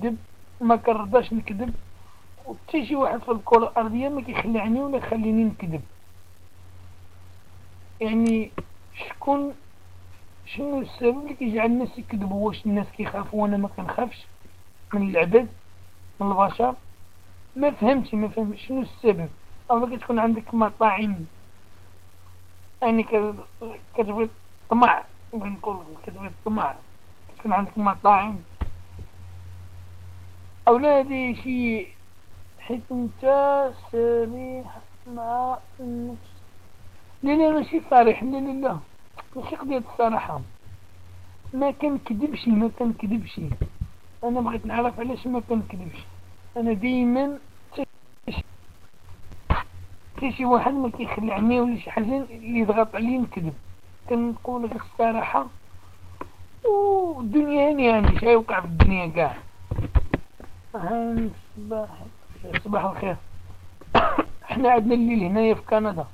نكذب ما كنرضاش نكذب. وحتى شي واحد في الكرة الأرضية ما كيخلعني ولا يخليني نكذب. يعني شكون شنو السبب اللي كيجعل الناس يكذبوا؟ واش الناس كيخافوا وأنا ما كنخافش؟ من العباد من البشر؟ ما فهمتش ما فهمتش شنو السبب؟ أو كتكون عندك مطاعم يعني كتبغي الطمع نقول كتبغي الطمع كتكون عندك مطاعم. أو لا هادي شي حيت انت صريح مع النفس لا لا ماشي صريح لا. لا ماشي قضية الصراحة. ما كنكذبش ما كنكذبش. أنا بغيت نعرف علاش ما كنكذبش. أنا ديما حتى شي واحد ما كيخلعني ولا شي حاجة اللي يضغط عليا نكذب. كنقول غير الصراحة. والدنيا هاني هاني شي يوقع في الدنيا كاع. صباح الخير. حنا عندنا الليل هنايا في كندا.